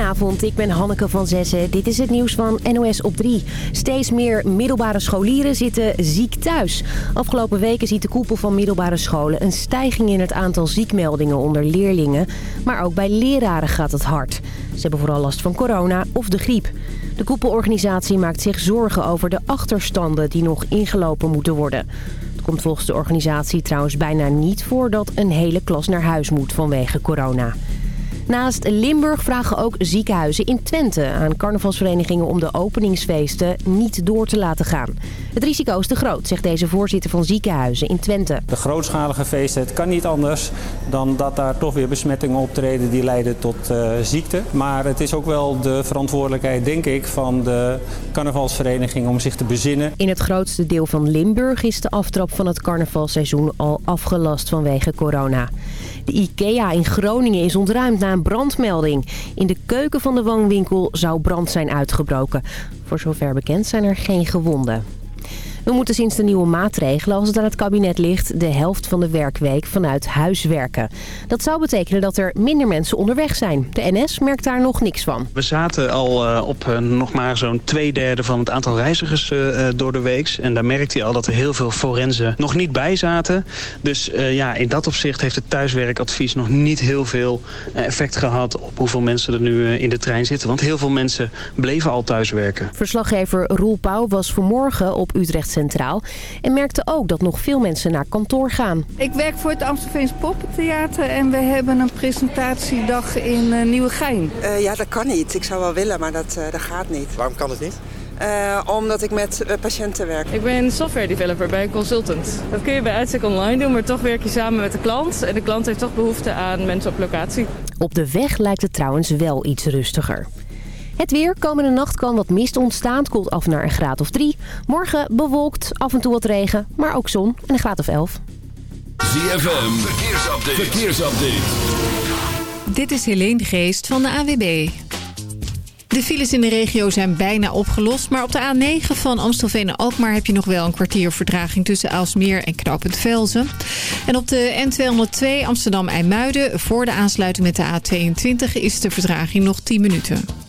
Goedenavond, ik ben Hanneke van Zessen. Dit is het nieuws van NOS op 3. Steeds meer middelbare scholieren zitten ziek thuis. Afgelopen weken ziet de koepel van middelbare scholen... een stijging in het aantal ziekmeldingen onder leerlingen. Maar ook bij leraren gaat het hard. Ze hebben vooral last van corona of de griep. De koepelorganisatie maakt zich zorgen over de achterstanden... die nog ingelopen moeten worden. Het komt volgens de organisatie trouwens bijna niet voor... dat een hele klas naar huis moet vanwege corona. Naast Limburg vragen ook ziekenhuizen in Twente aan carnavalsverenigingen om de openingsfeesten niet door te laten gaan. Het risico is te groot, zegt deze voorzitter van ziekenhuizen in Twente. De grootschalige feesten, het kan niet anders dan dat daar toch weer besmettingen optreden die leiden tot uh, ziekte. Maar het is ook wel de verantwoordelijkheid, denk ik, van de carnavalsvereniging om zich te bezinnen. In het grootste deel van Limburg is de aftrap van het carnavalseizoen al afgelast vanwege corona. De IKEA in Groningen is ontruimd na een brandmelding. In de keuken van de woonwinkel zou brand zijn uitgebroken. Voor zover bekend zijn er geen gewonden. We moeten sinds de nieuwe maatregelen, als het aan het kabinet ligt... de helft van de werkweek vanuit huis werken. Dat zou betekenen dat er minder mensen onderweg zijn. De NS merkt daar nog niks van. We zaten al uh, op uh, nog maar zo'n twee derde van het aantal reizigers uh, door de week. En daar merkte je al dat er heel veel forensen nog niet bij zaten. Dus ja, in dat opzicht heeft het thuiswerkadvies nog niet heel veel effect gehad... op hoeveel mensen er nu in de trein zitten. Want heel veel mensen bleven al thuiswerken. Verslaggever Roel Pauw was vanmorgen op Utrecht Centraal. En merkte ook dat nog veel mensen naar kantoor gaan. Ik werk voor het Amstelveens Poppentheater en we hebben een presentatiedag in uh, Nieuwegein. Uh, ja, dat kan niet. Ik zou wel willen, maar dat, uh, dat gaat niet. Waarom kan het niet? Uh, omdat ik met uh, patiënten werk. Ik ben software developer bij een consultant. Dat kun je bij uitstek online doen, maar toch werk je samen met de klant. En de klant heeft toch behoefte aan mensen op locatie. Op de weg lijkt het trouwens wel iets rustiger. Het weer. Komende nacht kan wat mist ontstaan. Het koelt af naar een graad of 3. Morgen bewolkt, af en toe wat regen, maar ook zon en een graad of 11. ZFM, verkeersupdate. verkeersupdate. Dit is Helene Geest van de AWB. De files in de regio zijn bijna opgelost. Maar op de A9 van Amstelveen en Alkmaar heb je nog wel een kwartier verdraging tussen Aalsmeer en Knoopend Velzen. En op de N202 Amsterdam-IJmuiden voor de aansluiting met de A22 is de verdraging nog 10 minuten.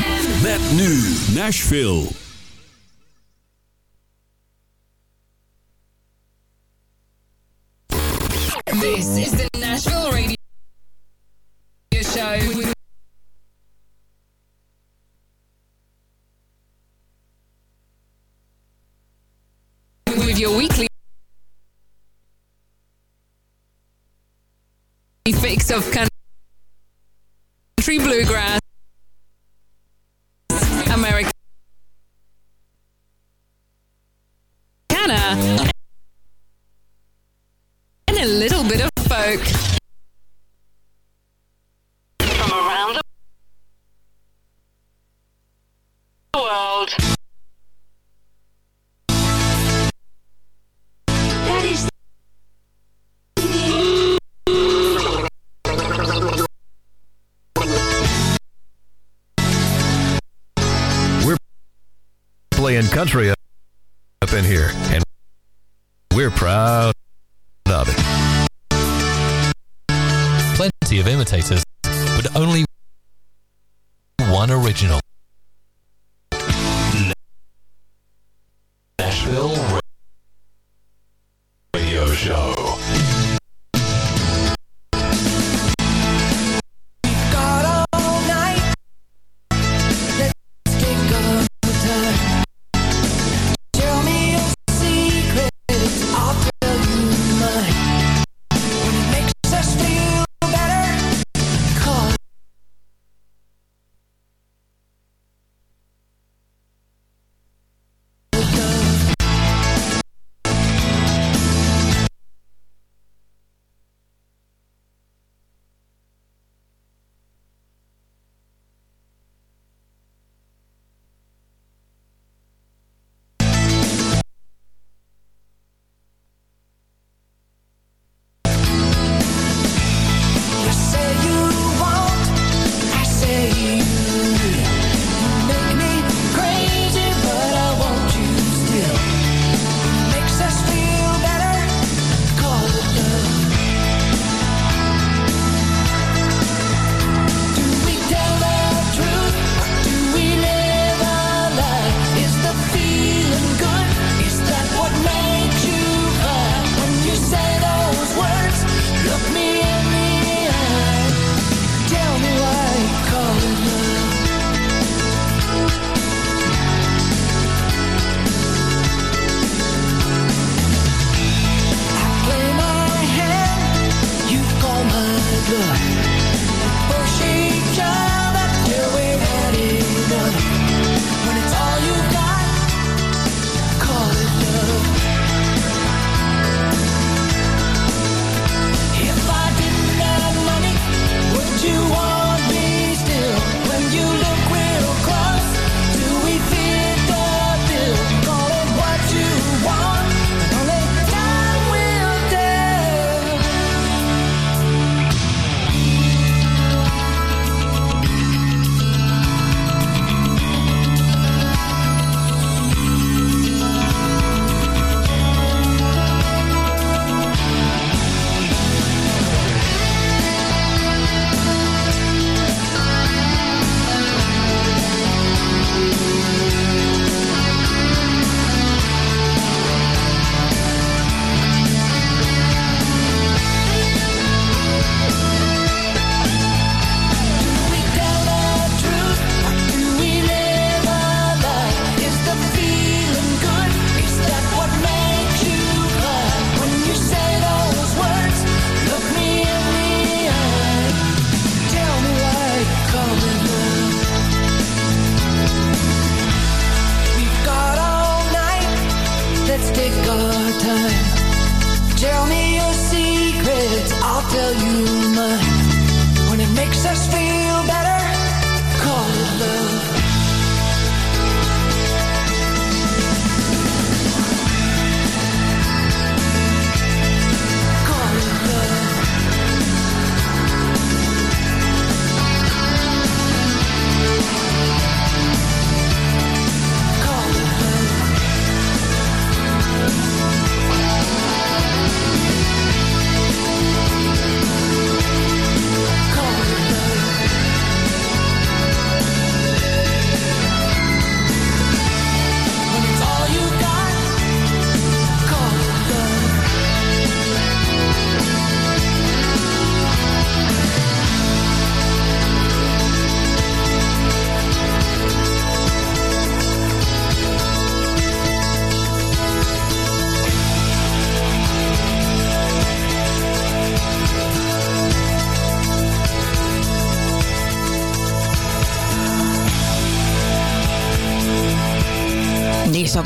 Met nu Nashville. This is the Nashville Radio Show. With your weekly fix of country bluegrass, country up in here, and we're proud of it. Plenty of imitators, but only one original.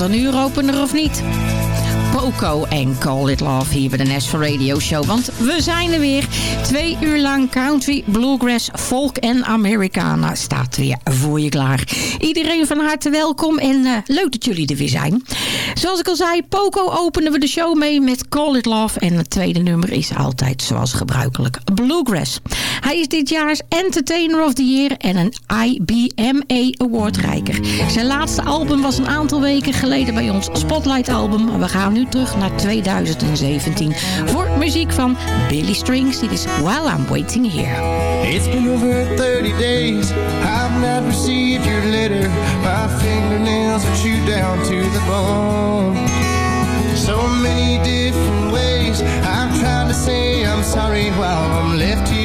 Een uuropener of niet? Poco en Call It Love hier bij de Nashville Radio Show. Want we zijn er weer. Twee uur lang country, bluegrass, folk en Americana staat weer voor je klaar. Iedereen van harte welkom en eh, leuk dat jullie er weer zijn. Zoals ik al zei, Poco openen we de show mee met Call It Love. En het tweede nummer is altijd zoals gebruikelijk Bluegrass. Hij is dit jaar Entertainer of the Year en een IBMA Award rijker. Zijn laatste album was een aantal weken geleden bij ons Spotlight album. We gaan nu terug naar 2017 voor muziek van Billy Strings. Dit is While I'm Waiting Here. It's been over 30 days. I've not received your letter. My fingernails are chewed down to the bone. So many different ways. I'm trying to say I'm sorry while I'm left here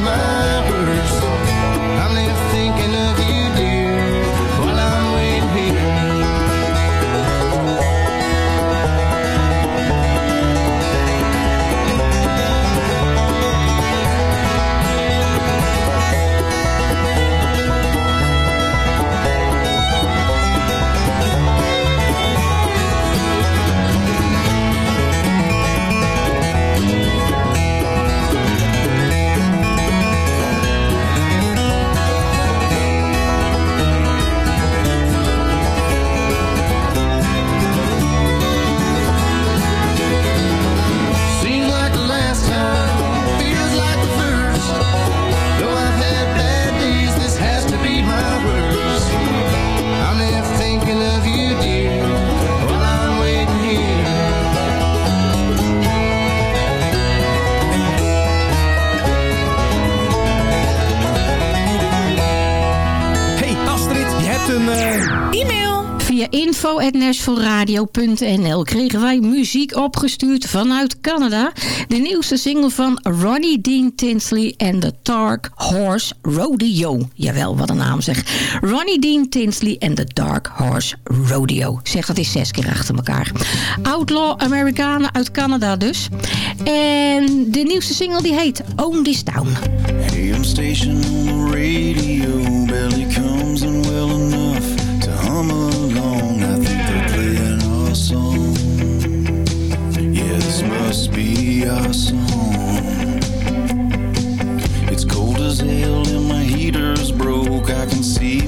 be. info.nashvilleradio.nl kregen wij muziek opgestuurd vanuit Canada. De nieuwste single van Ronnie Dean Tinsley en The Dark Horse Rodeo. Jawel, wat een naam zeg. Ronnie Dean Tinsley en The Dark Horse Rodeo. Zeg, dat is zes keer achter elkaar. Outlaw Amerikanen uit Canada dus. En de nieuwste single die heet Own This Town. AM station radio barely must be our song. It's cold as hell and my heater's broke. I can see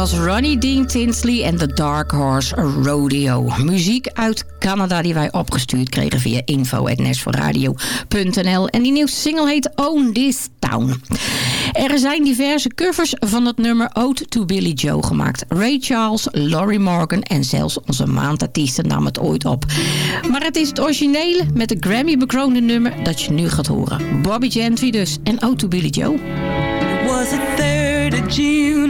was Ronnie Dean Tinsley en The Dark Horse Rodeo. Muziek uit Canada die wij opgestuurd kregen via info.nesforradio.nl. En die nieuwste single heet Own This Town. Er zijn diverse covers van het nummer Ode to Billy Joe gemaakt. Ray Charles, Laurie Morgan en zelfs onze maandartiesten namen het ooit op. Maar het is het originele met de Grammy-bekroonde nummer dat je nu gaat horen. Bobby Gentry dus en Ode to Billy Joe. was the 3rd of June,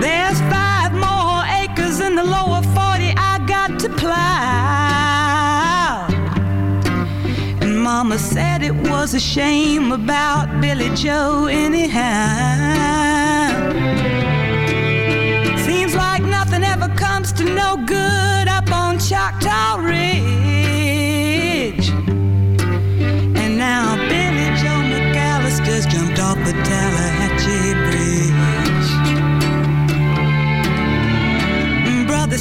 There's five more acres in the lower 40 I got to plow. And Mama said it was a shame about Billie Joe anyhow. Seems like nothing ever comes to no good up on Choctaw Ridge.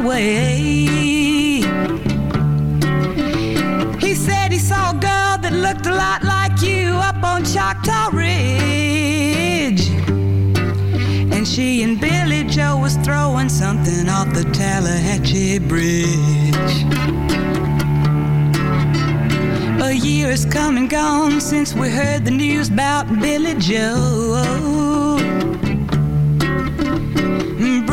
Oh, by the way, he said he saw a girl that looked a lot like you up on Choctaw Ridge. And she and Billie Joe was throwing something off the Tallahatchie Bridge. A year has come and gone since we heard the news about Billie Joe.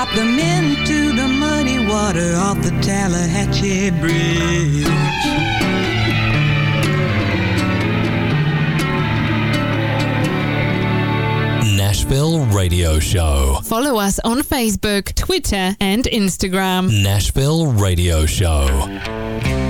And drop them into the muddy water off the Tallahatchie Bridge. Nashville Radio Show. Follow us on Facebook, Twitter, and Instagram. Nashville Radio Show.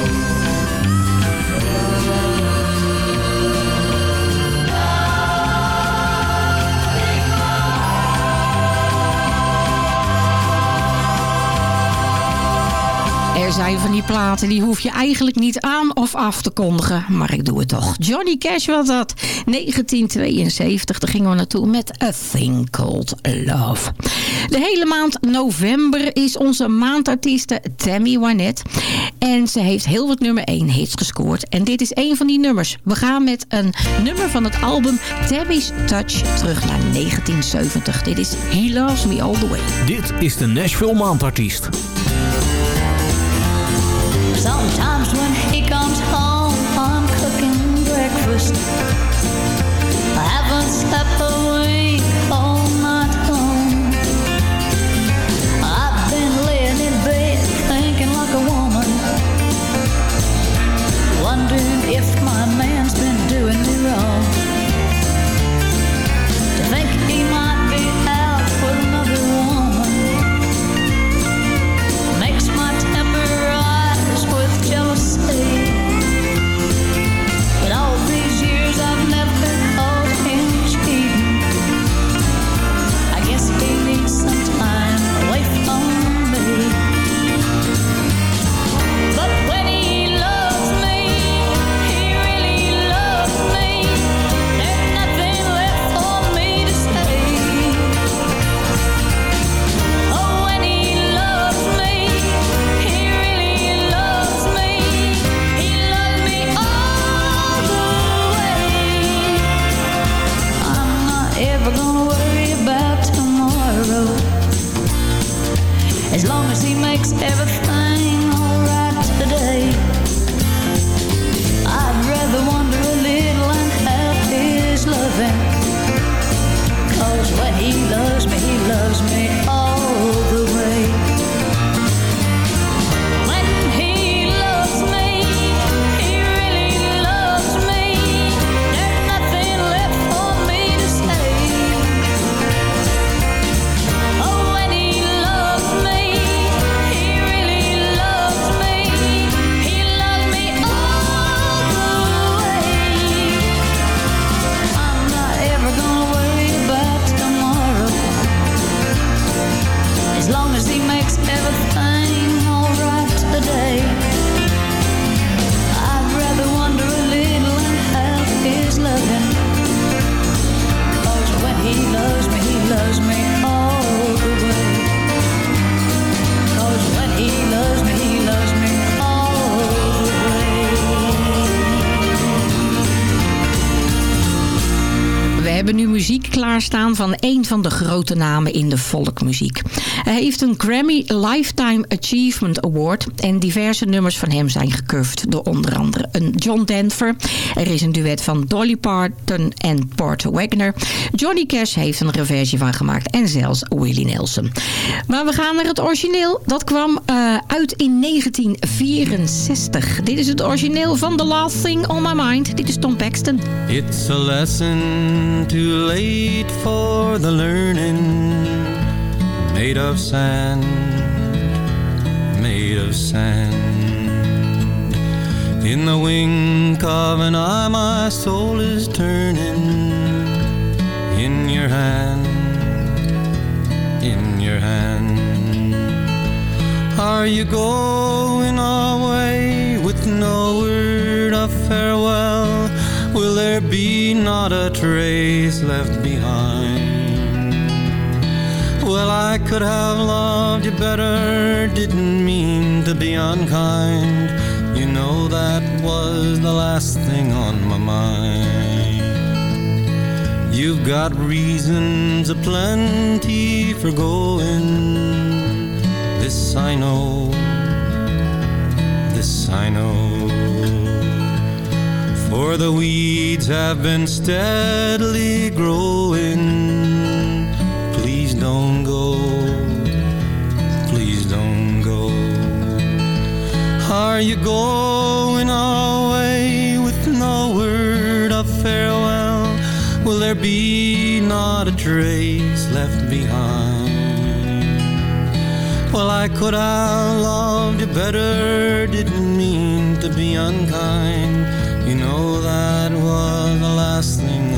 Er zijn van die platen, die hoef je eigenlijk niet aan of af te kondigen. Maar ik doe het toch. Johnny Cash was dat. 1972, daar gingen we naartoe met A Thing Called Love. De hele maand november is onze maandartieste Tammy Wynette. En ze heeft heel wat nummer 1 hits gescoord. En dit is een van die nummers. We gaan met een nummer van het album Tammy's Touch terug naar 1970. Dit is He Loves Me All The Way. Dit is de Nashville Maandartiest. Sometimes when he comes home, I'm cooking breakfast. I haven't slept van een van de grote namen in de volkmuziek. Hij heeft een Grammy Lifetime Achievement Award en diverse nummers van hem zijn gecurved door onder andere een John Denver. Er is een duet van Dolly Parton en Porter Wagner. Johnny Cash heeft een versie van gemaakt en zelfs Willie Nelson. Maar we gaan naar het origineel. Dat kwam eh, uit in 1964. Dit is het origineel van The Last Thing on My Mind. Dit is Tom Paxton. It's a lesson too late for the learning. Made of sand, made of sand. In the wink of an eye, my soul is turning. In your hand, in your hand. Are you going away with no word of farewell? Will there be not a trace left behind? Well, I could have loved you better, didn't mean to be unkind. You know that was the last thing on my mind. You've got reasons aplenty for going. This I know, this I know. For the weeds have been steadily growing don't go, please don't go. Are you going away with no word of farewell? Will there be not a trace left behind? Well, I could have loved you better, didn't mean to be unkind. You know that was the last thing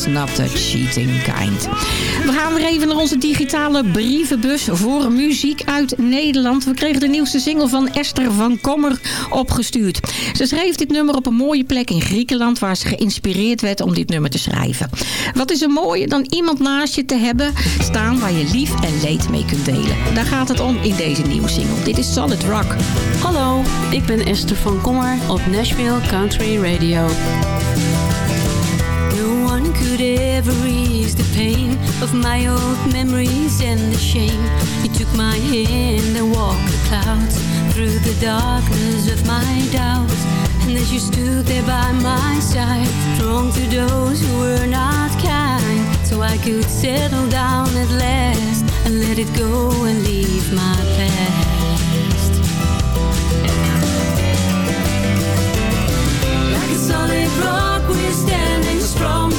She's Not Cheating Kind. We gaan weer even naar onze digitale brievenbus voor muziek uit Nederland. We kregen de nieuwste single van Esther van Kommer opgestuurd. Ze schreef dit nummer op een mooie plek in Griekenland... waar ze geïnspireerd werd om dit nummer te schrijven. Wat is er mooier dan iemand naast je te hebben staan... waar je lief en leed mee kunt delen. Daar gaat het om in deze nieuwe single. Dit is Solid Rock. Hallo, ik ben Esther van Kommer op Nashville Country Radio. Could ever ease the pain of my old memories and the shame. You took my hand and walked the clouds through the darkness of my doubts. And as you stood there by my side, strong to those who were not kind, so I could settle down at last and let it go and leave my past. Solid rock, we're standing strong,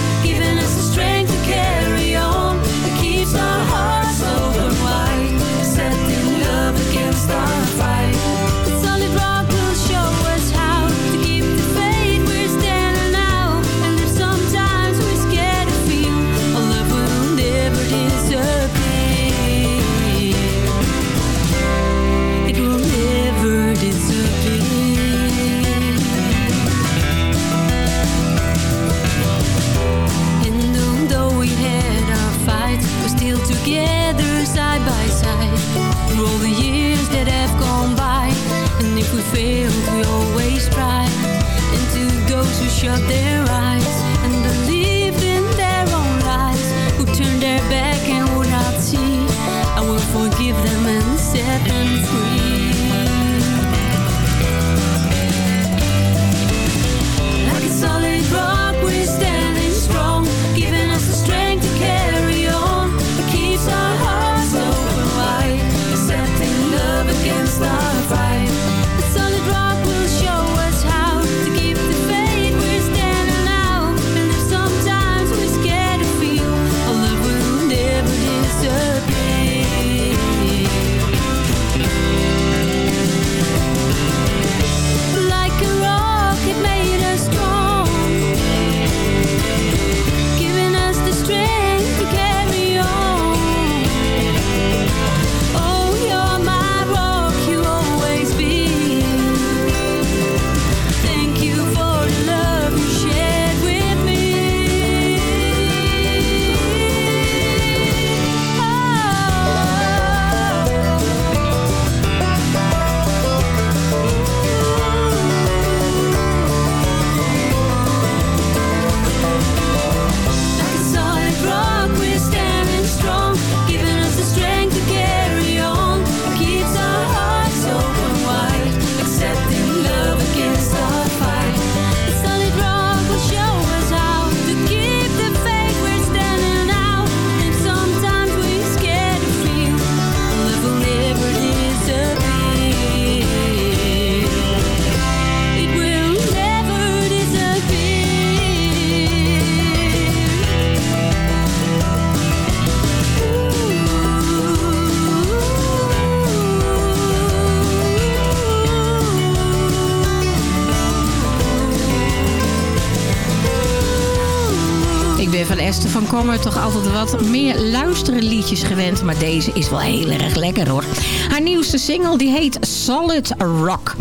Kommer toch altijd wat meer luisteren liedjes gewend. Maar deze is wel heel erg lekker hoor. Haar nieuwste single die heet Solid Rock.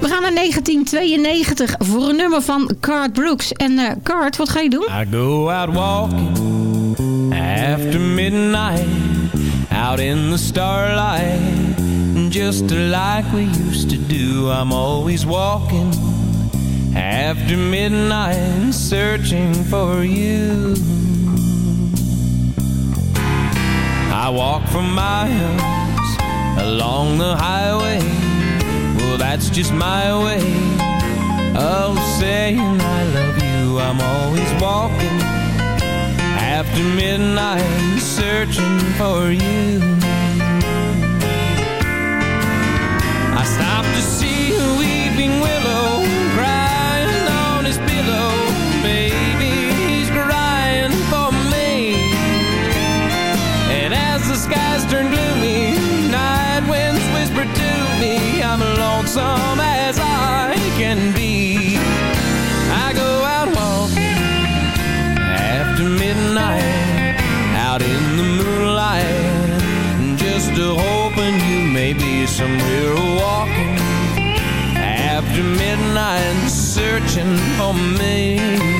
We gaan naar 1992 voor een nummer van Cart Brooks. En eh Cart, wat ga je doen? I go out walking after midnight, out in the starlight, just like we used to do. I'm always walking after midnight, searching for you. I walk for miles along the highway. Well, that's just my way of saying I love you. I'm always walking after midnight, searching for you. lonesome as I can be. I go out walking after midnight, out in the moonlight, just hoping you may be somewhere walking after midnight, searching for me.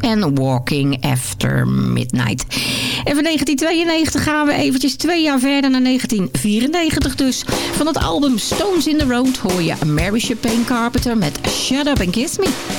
En Walking After Midnight. En van 1992 gaan we eventjes twee jaar verder naar 1994 dus. Van het album Stones in the Road hoor je Mary Chapin Carpenter met Shut Up and Kiss Me.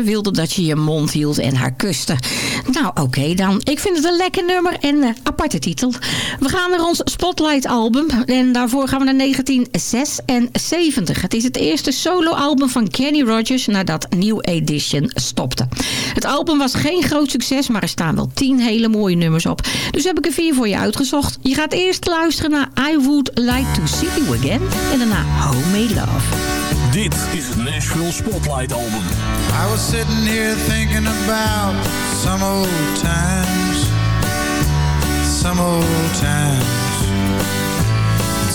Wilde dat je je mond hield en haar kuste. Nou, oké dan. Ik vind het een lekker nummer en een aparte titel. We gaan naar ons Spotlight album. En daarvoor gaan we naar 1976. Het is het eerste solo-album van Kenny Rogers nadat New Edition stopte. Het album was geen groot succes, maar er staan wel 10 hele mooie nummers op. Dus heb ik er vier voor je uitgezocht. Je gaat eerst luisteren naar I Would Like to See You Again. En daarna Homemade Love. Dit is het Nashville Spotlight Album. I was sitting here thinking about some old times, some old times,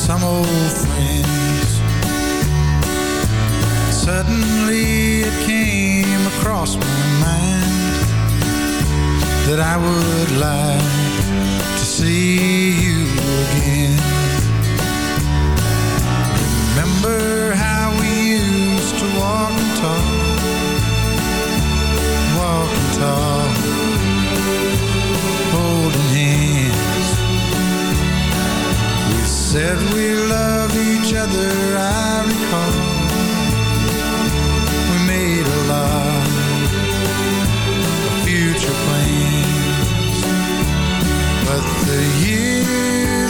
some old friends. Suddenly it came across my mind that I would like to see you again. Remember how holding hands. We said we love each other, I recall. We made a lot of future plans, but the years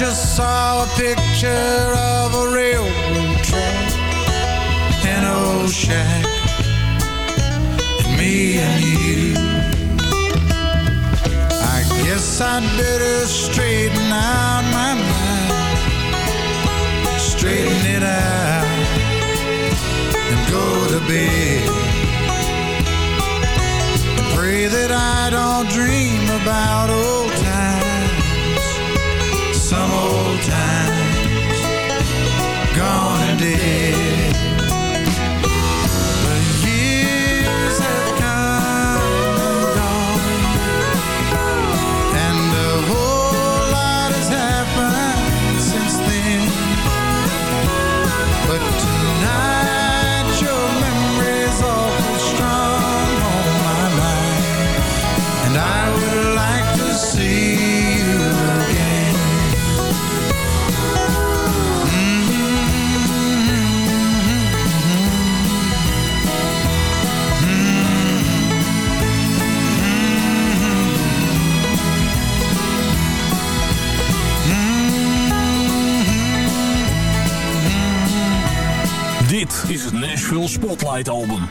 just saw a picture of a railroad track, an old shack, and me and you. I guess I'd better straighten out my mind, straighten it out, and go to bed. And pray that I don't dream about old Nashville Spotlight Album.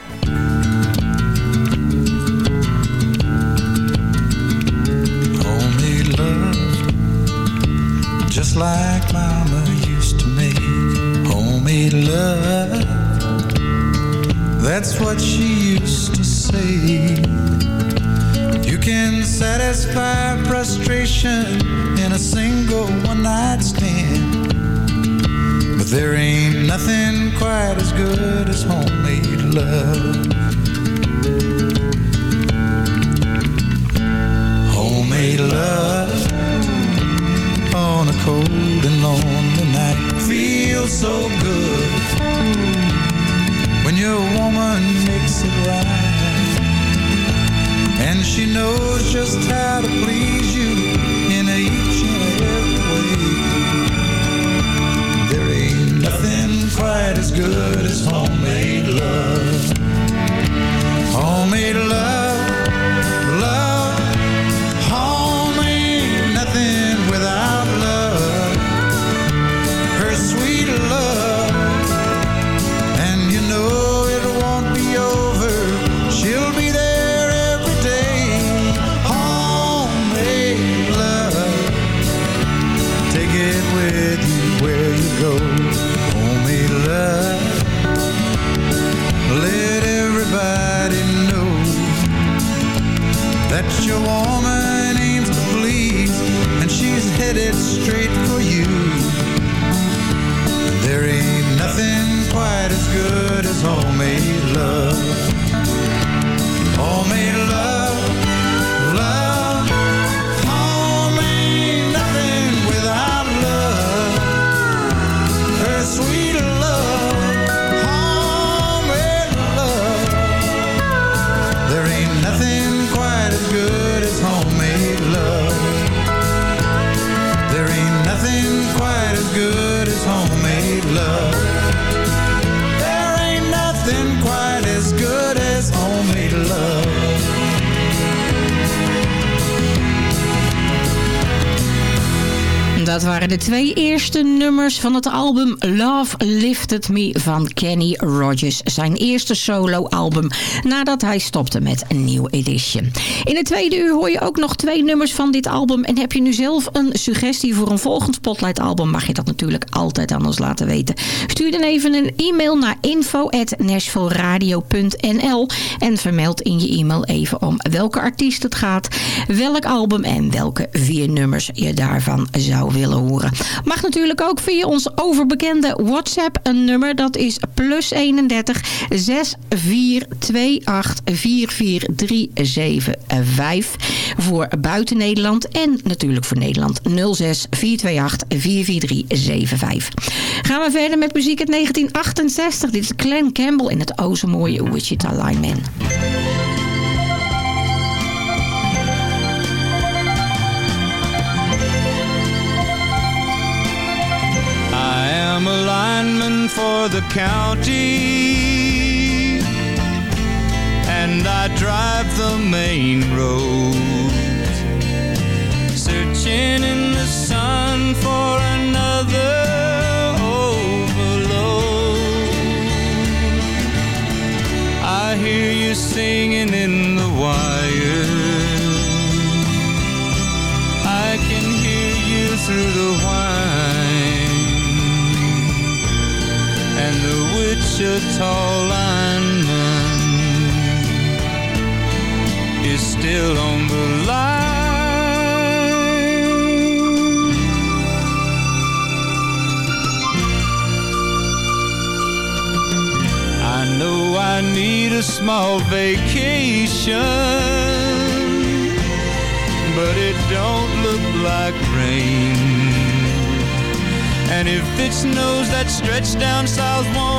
Love, just like Mama used to make. Homemade love, that's what she used to say. You can satisfy frustration in a single one night stand. There ain't nothing quite as good as homemade love. Homemade love on a cold and lonely night feels so good when your woman makes it right. And she knows just how to please you as good as homemade love. Waren de twee eerste nummers van het album Love Lifted Me van Kenny Rogers. Zijn eerste solo-album nadat hij stopte met een New Edition. In het tweede uur hoor je ook nog twee nummers van dit album. En heb je nu zelf een suggestie voor een volgend Spotlight-album... mag je dat natuurlijk altijd aan ons laten weten. Stuur dan even een e-mail naar info.nashvilleradio.nl en vermeld in je e-mail even om welke artiest het gaat, welk album en welke vier nummers je daarvan zou willen horen. Mag natuurlijk ook via ons overbekende WhatsApp een nummer. Dat is plus 31 6428 44375 voor buiten Nederland en natuurlijk voor Nederland 06 428 44375. Gaan we verder met muziek uit 1968. Dit is Glenn Campbell in het o mooie Wichita Lineman. For the county. And I drive the main road Searching in the sun for another overload. I hear you singing in the wire. I can hear you through the whine Wichita lineman is still on the line. I know I need a small vacation, but it don't look like rain. And if it snows, that stretch down south won't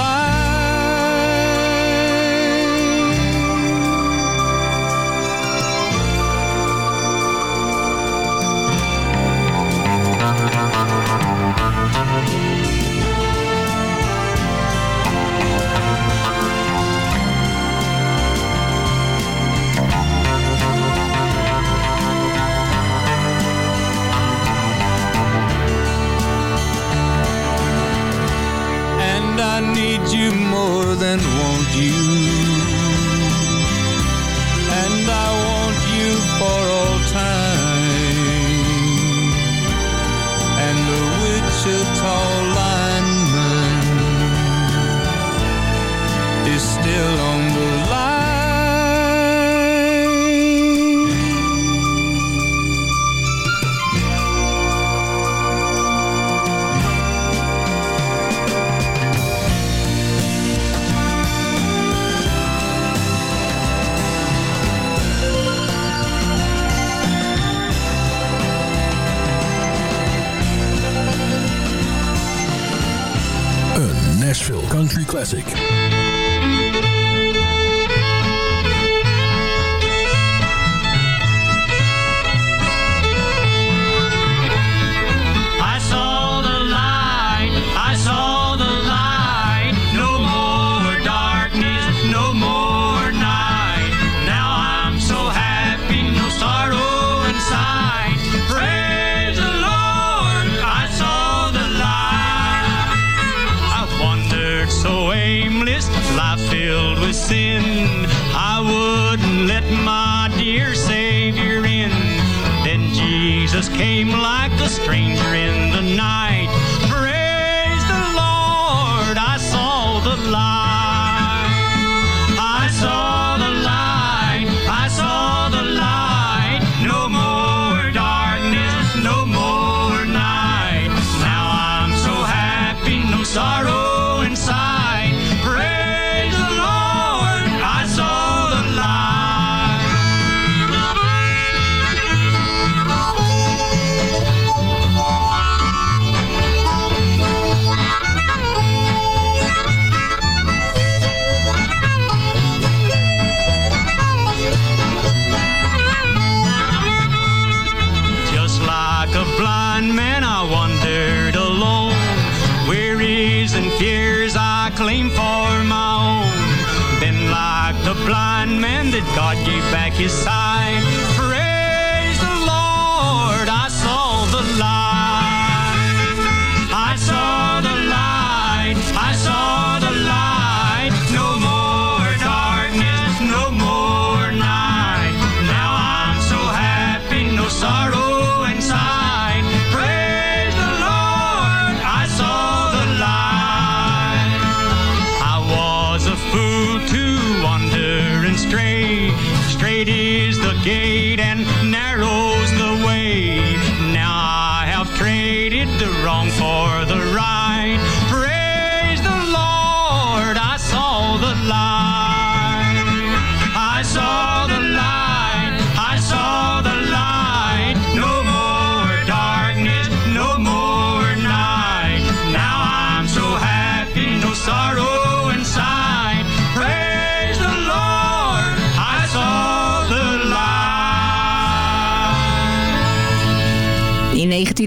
I need you more than want you. Gate and narrow's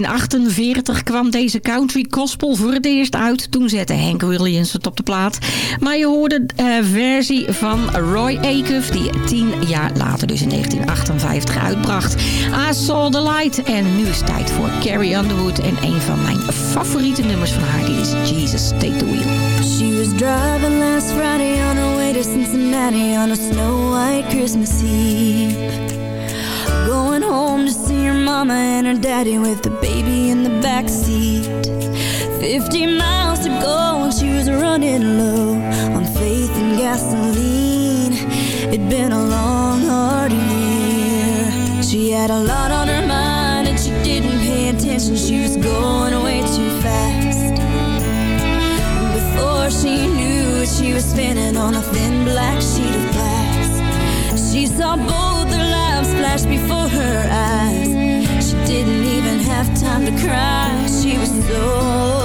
1948 kwam deze country gospel voor het eerst uit. Toen zette Hank Williams het op de plaat. Maar je hoorde de versie van Roy Acuff... die tien jaar later, dus in 1958, uitbracht. I Saw the Light. En nu is het tijd voor Carrie Underwood. En een van mijn favoriete nummers van haar... die is Jesus Take the Wheel. She was driving last Friday on her way to Cincinnati on a snow white Christmas Eve. Mama and her daddy with the baby in the back seat. Fifty miles to go and she was running low on faith and gasoline. It'd been a long, hard year. She had a lot on her mind and she didn't pay attention. She was going way too fast. Before she knew it, she was spinning on a thin black sheet of glass. She saw both their lives flash before her eyes. Time to cry. She was so